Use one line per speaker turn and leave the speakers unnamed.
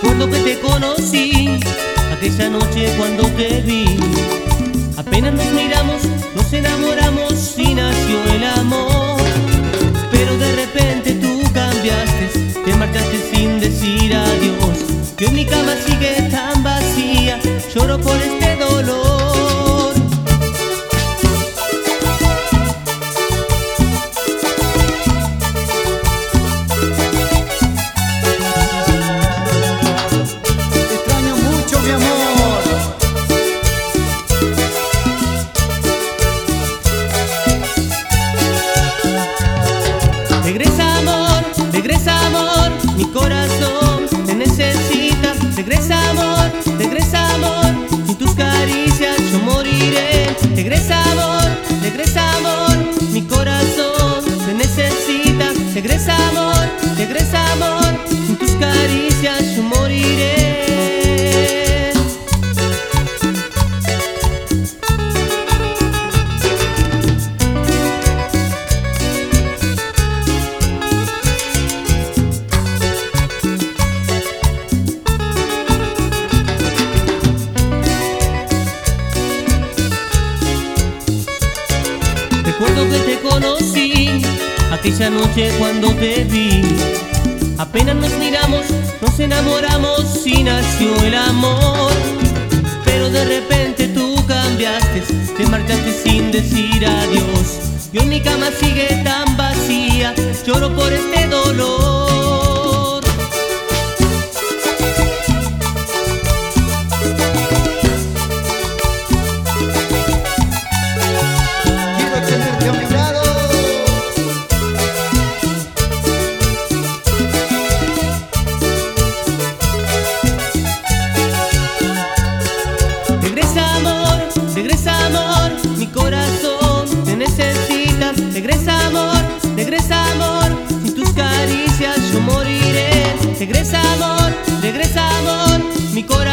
Recuerdo que te conocí aquella noche cuando te vi. Apenas nos miramos, nos enamoramos y nació el amor. Pero de repente tú cambiaste, te marchaste sin decir adiós. Que mi cama sigue tan vacía, lloro por este Regresa amor, regresa amor, sin tus caricias yo moriré. Recuerdo que te conocí aquella noche cuando te vi. Apenas nos miramos, nos enamoramos y nació el amor. Pero de repente tú cambiaste, te marchaste sin decir adiós. Y hoy mi cama sigue tan vacía, Regresa amor, regresa amor, mi corazón